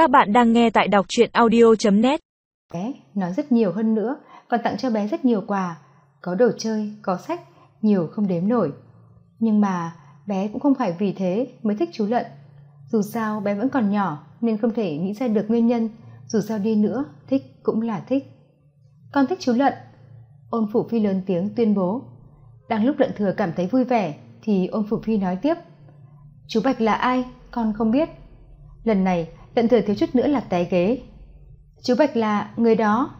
Các bạn đang nghe tại đọc truyện audio.net Bé nói rất nhiều hơn nữa, còn tặng cho bé rất nhiều quà. Có đồ chơi, có sách, nhiều không đếm nổi. Nhưng mà bé cũng không phải vì thế mới thích chú Lận. Dù sao bé vẫn còn nhỏ nên không thể nghĩ ra được nguyên nhân. Dù sao đi nữa, thích cũng là thích. Con thích chú Lận. Ôn Phủ Phi lớn tiếng tuyên bố. Đang lúc Lận Thừa cảm thấy vui vẻ thì ôn Phủ Phi nói tiếp. Chú Bạch là ai? Con không biết. Lần này tận Thừa thiếu chút nữa là té ghế. Chú Bạch là người đó.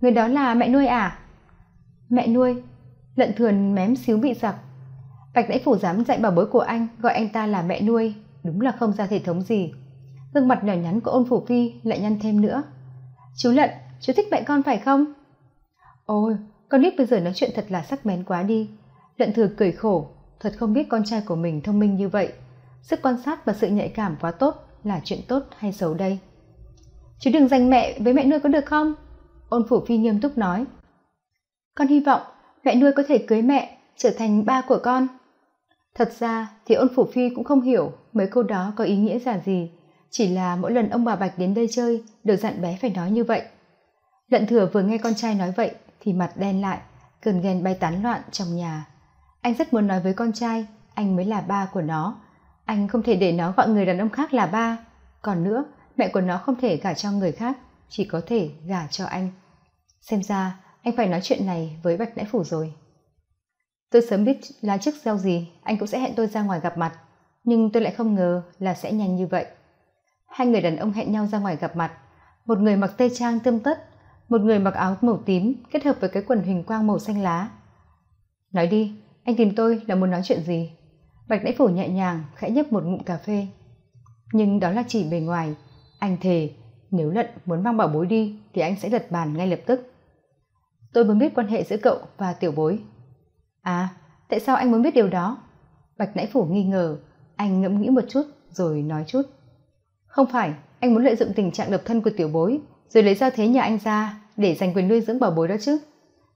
Người đó là mẹ nuôi à? Mẹ nuôi. Lận Thừa mém xíu bị giặc. Bạch Đãi Phủ dám dạy bảo bối của anh gọi anh ta là mẹ nuôi, đúng là không ra thể thống gì. Gương mặt nhỏ nhắn của ôn phủ phi lại nhăn thêm nữa. Chú Lận, chú thích mẹ con phải không? Ôi, con nít bây giờ nói chuyện thật là sắc bén quá đi. Lận Thừa cười khổ, thật không biết con trai của mình thông minh như vậy. Sức quan sát và sự nhạy cảm quá tốt là chuyện tốt hay xấu đây? Chứ đừng giành mẹ với mẹ nuôi có được không? Ôn phủ phi nghiêm túc nói. Con hy vọng mẹ nuôi có thể cưới mẹ, trở thành ba của con. Thật ra thì ôn phủ phi cũng không hiểu mấy câu đó có ý nghĩa giả gì, chỉ là mỗi lần ông bà Bạch đến đây chơi đều dặn bé phải nói như vậy. Lận thừa vừa nghe con trai nói vậy thì mặt đen lại, cơn ghen bay tán loạn trong nhà. Anh rất muốn nói với con trai, anh mới là ba của nó. Anh không thể để nó gọi người đàn ông khác là ba. Còn nữa, mẹ của nó không thể gả cho người khác, chỉ có thể gả cho anh. Xem ra, anh phải nói chuyện này với Bạch Nãi Phủ rồi. Tôi sớm biết là trước gieo gì, anh cũng sẽ hẹn tôi ra ngoài gặp mặt. Nhưng tôi lại không ngờ là sẽ nhanh như vậy. Hai người đàn ông hẹn nhau ra ngoài gặp mặt. Một người mặc tây trang tươm tất, một người mặc áo màu tím kết hợp với cái quần hình quang màu xanh lá. Nói đi, anh tìm tôi là muốn nói chuyện gì? Bạch Nãi Phủ nhẹ nhàng khẽ nhấp một ngụm cà phê. Nhưng đó là chỉ bề ngoài. Anh thề, nếu lận muốn mang bảo bối đi thì anh sẽ lật bàn ngay lập tức. Tôi muốn biết quan hệ giữa cậu và tiểu bối. À, tại sao anh muốn biết điều đó? Bạch Nãy Phủ nghi ngờ, anh ngẫm nghĩ một chút rồi nói chút. Không phải, anh muốn lợi dụng tình trạng độc thân của tiểu bối rồi lấy ra thế nhà anh ra để giành quyền nuôi dưỡng bảo bối đó chứ.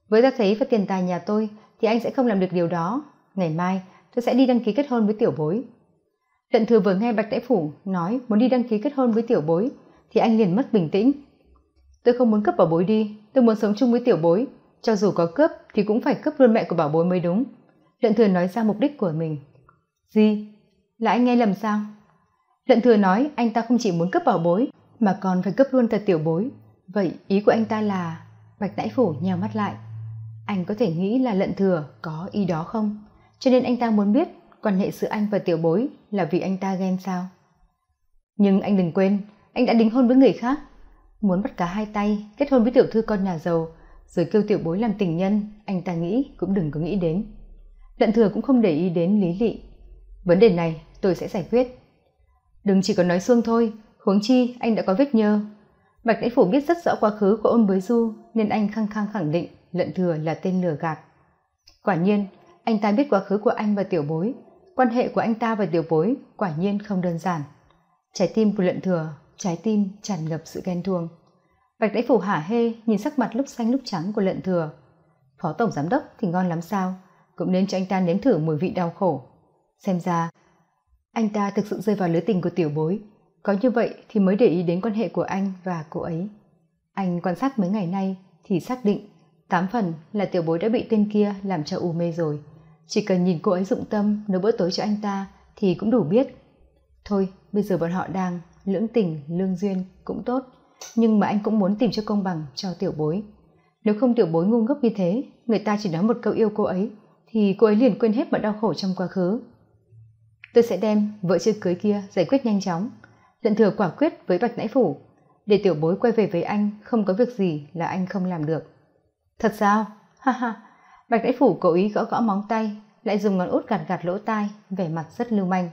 Với gia thế và tiền tài nhà tôi thì anh sẽ không làm được điều đó. Ngày mai tôi sẽ đi đăng ký kết hôn với tiểu bối. Lận thừa vừa nghe Bạch Đãi Phủ nói muốn đi đăng ký kết hôn với tiểu bối thì anh liền mất bình tĩnh. Tôi không muốn cướp bảo bối đi, tôi muốn sống chung với tiểu bối, cho dù có cướp thì cũng phải cướp luôn mẹ của bảo bối mới đúng. Lận thừa nói ra mục đích của mình. Gì? Là anh nghe lầm sao? Lận thừa nói anh ta không chỉ muốn cướp bảo bối mà còn phải cướp luôn thật tiểu bối. Vậy ý của anh ta là... Bạch Đãi Phủ nhào mắt lại. Anh có thể nghĩ là lận thừa có ý đó không? Cho nên anh ta muốn biết quan hệ giữa anh và tiểu bối là vì anh ta ghen sao? Nhưng anh đừng quên, anh đã đính hôn với người khác. Muốn bắt cả hai tay, kết hôn với tiểu thư con nhà giàu, rồi kêu tiểu bối làm tình nhân, anh ta nghĩ cũng đừng có nghĩ đến. Lận thừa cũng không để ý đến lý lị. Vấn đề này tôi sẽ giải quyết. Đừng chỉ có nói xuông thôi, huống chi anh đã có vết nhơ. Bạch Đãi Phủ biết rất rõ quá khứ của ôn bới du nên anh khăng khăng khẳng định lận thừa là tên lừa gạt. Quả nhiên, anh ta biết quá khứ của anh và tiểu bối, quan hệ của anh ta và tiểu bối quả nhiên không đơn giản. Trái tim của lận thừa, trái tim tràn ngập sự ghen tuông. Bạch Đãi Phủ hả hê nhìn sắc mặt lúc xanh lúc trắng của lận thừa. Phó tổng giám đốc thì ngon lắm sao, cũng nên cho anh ta nếm thử mùi vị đau khổ. Xem ra, anh ta thực sự rơi vào lưới tình của tiểu bối. Có như vậy thì mới để ý đến quan hệ của anh và cô ấy. Anh quan sát mấy ngày nay thì xác định tám phần là tiểu bối đã bị tên kia làm cho u mê rồi. Chỉ cần nhìn cô ấy dụng tâm nấu bữa tối cho anh ta thì cũng đủ biết. Thôi, bây giờ bọn họ đang lưỡng tình, lương duyên cũng tốt. Nhưng mà anh cũng muốn tìm cho công bằng cho tiểu bối. Nếu không tiểu bối ngu ngốc như thế, người ta chỉ nói một câu yêu cô ấy, thì cô ấy liền quên hết mọi đau khổ trong quá khứ. Tôi sẽ đem vợ chưa cưới kia giải quyết nhanh chóng. Lận thừa quả quyết với Bạch nãy Phủ, để tiểu bối quay về với anh không có việc gì là anh không làm được. Thật sao? Ha ha, Bạch Nãi Phủ cố ý gõ gõ móng tay, lại dùng ngón út gạt gạt lỗ tai, vẻ mặt rất lưu manh.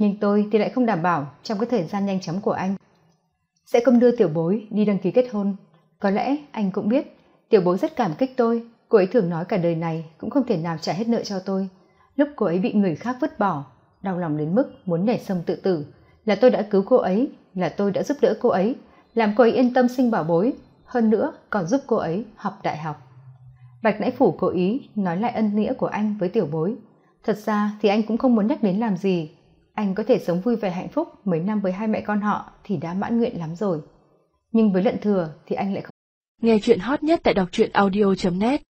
Nhưng tôi thì lại không đảm bảo trong cái thời gian nhanh chóng của anh. Sẽ không đưa tiểu bối đi đăng ký kết hôn. Có lẽ anh cũng biết, tiểu bối rất cảm kích tôi, cô ấy thường nói cả đời này cũng không thể nào trả hết nợ cho tôi. Lúc cô ấy bị người khác vứt bỏ, đau lòng đến mức muốn nhảy sông tự tử, là tôi đã cứu cô ấy, là tôi đã giúp đỡ cô ấy, làm cô ấy yên tâm sinh bảo bối, hơn nữa còn giúp cô ấy học đại học. Bạch nãy Phủ cố ý nói lại ân nghĩa của anh với tiểu bối. Thật ra thì anh cũng không muốn nhắc đến làm gì. anh có thể sống vui vẻ hạnh phúc mấy năm với hai mẹ con họ thì đã mãn nguyện lắm rồi nhưng với lận thừa thì anh lại không nghe chuyện hot nhất tại đọc truyện audio net